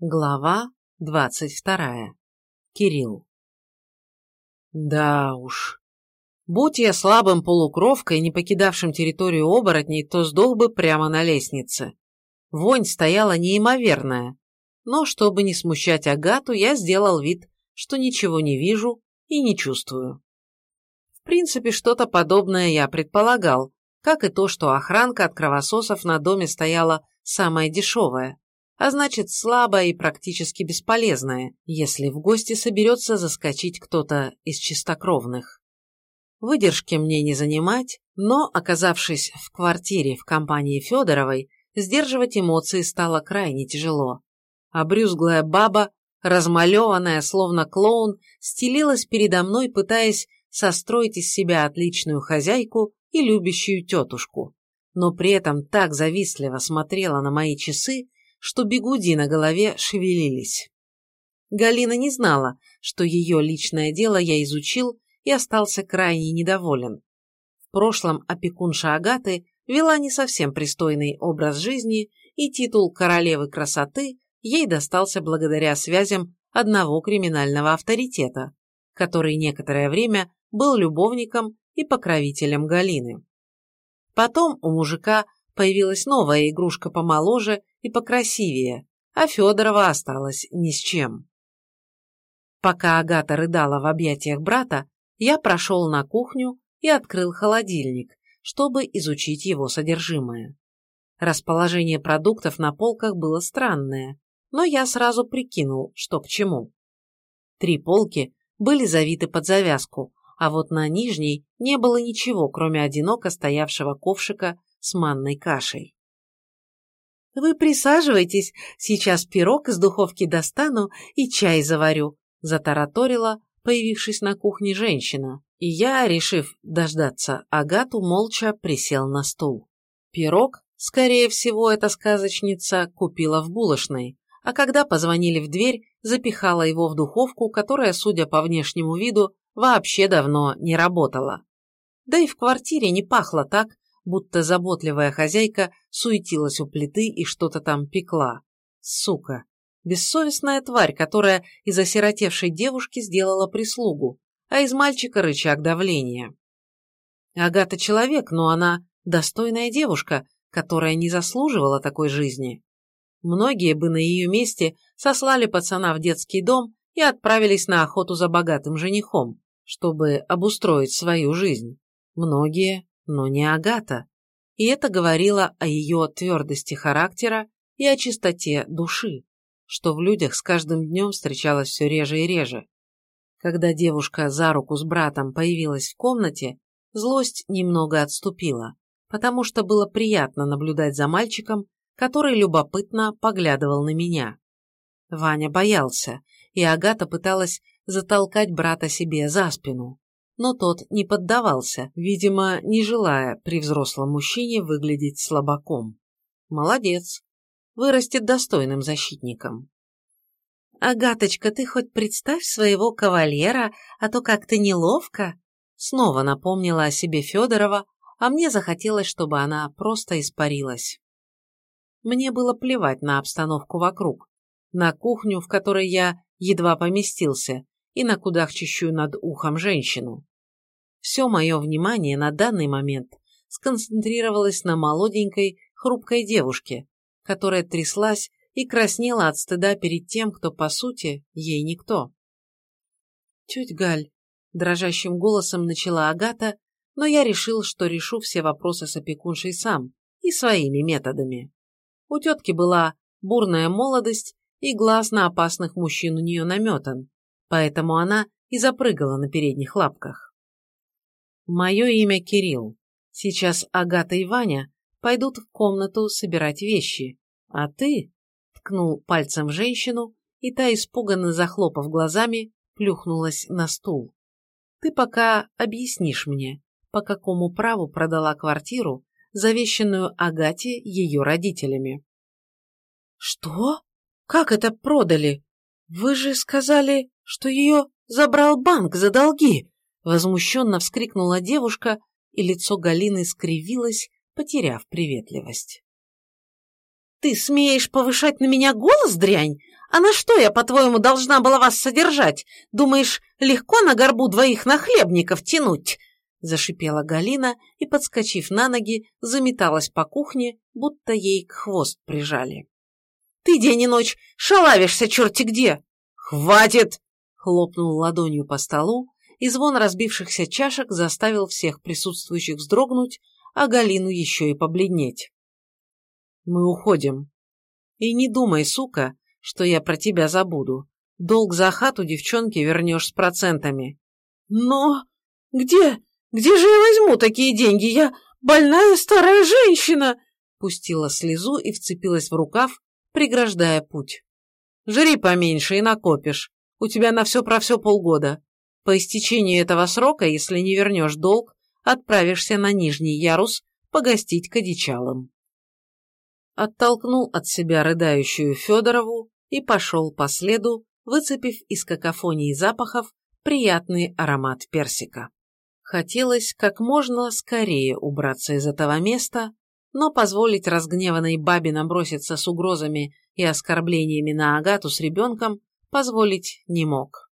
Глава двадцать вторая. Кирилл. Да уж. Будь я слабым полукровкой, не покидавшим территорию оборотней, то сдох бы прямо на лестнице. Вонь стояла неимоверная, но чтобы не смущать Агату, я сделал вид, что ничего не вижу и не чувствую. В принципе, что-то подобное я предполагал, как и то, что охранка от кровососов на доме стояла самая дешевая а значит слабая и практически бесполезная, если в гости соберется заскочить кто-то из чистокровных. Выдержки мне не занимать, но, оказавшись в квартире в компании Федоровой, сдерживать эмоции стало крайне тяжело. Обрюзглая баба, размалеванная, словно клоун, стелилась передо мной, пытаясь состроить из себя отличную хозяйку и любящую тетушку, но при этом так завистливо смотрела на мои часы, что бегуди на голове шевелились. Галина не знала, что ее личное дело я изучил и остался крайне недоволен. В прошлом опекунша Агаты вела не совсем пристойный образ жизни, и титул королевы красоты ей достался благодаря связям одного криминального авторитета, который некоторое время был любовником и покровителем Галины. Потом у мужика появилась новая игрушка помоложе и покрасивее, а Федорова осталась ни с чем. Пока Агата рыдала в объятиях брата, я прошел на кухню и открыл холодильник, чтобы изучить его содержимое. Расположение продуктов на полках было странное, но я сразу прикинул, что к чему. Три полки были завиты под завязку, а вот на нижней не было ничего, кроме одиноко стоявшего ковшика с манной кашей. «Вы присаживайтесь, сейчас пирог из духовки достану и чай заварю», затараторила, появившись на кухне женщина, и я, решив дождаться Агату, молча присел на стул. Пирог, скорее всего, эта сказочница купила в булочной, а когда позвонили в дверь, запихала его в духовку, которая, судя по внешнему виду, вообще давно не работала. Да и в квартире не пахло так, будто заботливая хозяйка суетилась у плиты и что-то там пекла. Сука! Бессовестная тварь, которая из осиротевшей девушки сделала прислугу, а из мальчика рычаг давления. Агата человек, но она достойная девушка, которая не заслуживала такой жизни. Многие бы на ее месте сослали пацана в детский дом и отправились на охоту за богатым женихом, чтобы обустроить свою жизнь. Многие но не Агата. И это говорило о ее твердости характера и о чистоте души, что в людях с каждым днем встречалось все реже и реже. Когда девушка за руку с братом появилась в комнате, злость немного отступила, потому что было приятно наблюдать за мальчиком, который любопытно поглядывал на меня. Ваня боялся, и Агата пыталась затолкать брата себе за спину но тот не поддавался, видимо, не желая при взрослом мужчине выглядеть слабаком. Молодец. Вырастет достойным защитником. «Агаточка, ты хоть представь своего кавалера, а то как-то неловко!» Снова напомнила о себе Федорова, а мне захотелось, чтобы она просто испарилась. Мне было плевать на обстановку вокруг, на кухню, в которой я едва поместился, и на кудахчущую над ухом женщину. Все мое внимание на данный момент сконцентрировалось на молоденькой, хрупкой девушке, которая тряслась и краснела от стыда перед тем, кто, по сути, ей никто. «Теть Галь», — дрожащим голосом начала Агата, но я решил, что решу все вопросы с опекуншей сам и своими методами. У тетки была бурная молодость и глаз на опасных мужчин у нее наметан, поэтому она и запрыгала на передних лапках. Мое имя Кирилл. Сейчас Агата и Ваня пойдут в комнату собирать вещи, а ты, ткнул пальцем женщину, и та, испуганно захлопав глазами, плюхнулась на стул. Ты пока объяснишь мне, по какому праву продала квартиру, завещанную Агате ее родителями. Что? Как это продали? Вы же сказали, что ее забрал банк за долги, Возмущенно вскрикнула девушка, и лицо Галины скривилось, потеряв приветливость. «Ты смеешь повышать на меня голос, дрянь? А на что я, по-твоему, должна была вас содержать? Думаешь, легко на горбу двоих нахлебников тянуть?» Зашипела Галина и, подскочив на ноги, заметалась по кухне, будто ей к хвост прижали. «Ты день и ночь шалавишься черти где!» «Хватит!» — хлопнул ладонью по столу, и звон разбившихся чашек заставил всех присутствующих вздрогнуть, а Галину еще и побледнеть. «Мы уходим. И не думай, сука, что я про тебя забуду. Долг за хату девчонки вернешь с процентами». «Но где? Где же я возьму такие деньги? Я больная старая женщина!» Пустила слезу и вцепилась в рукав, преграждая путь. «Жри поменьше и накопишь. У тебя на все про все полгода. По истечении этого срока, если не вернешь долг, отправишься на нижний ярус погостить к одичалам. Оттолкнул от себя рыдающую Федорову и пошел по следу, выцепив из какофонии запахов приятный аромат персика. Хотелось как можно скорее убраться из этого места, но позволить разгневанной бабе наброситься с угрозами и оскорблениями на Агату с ребенком позволить не мог.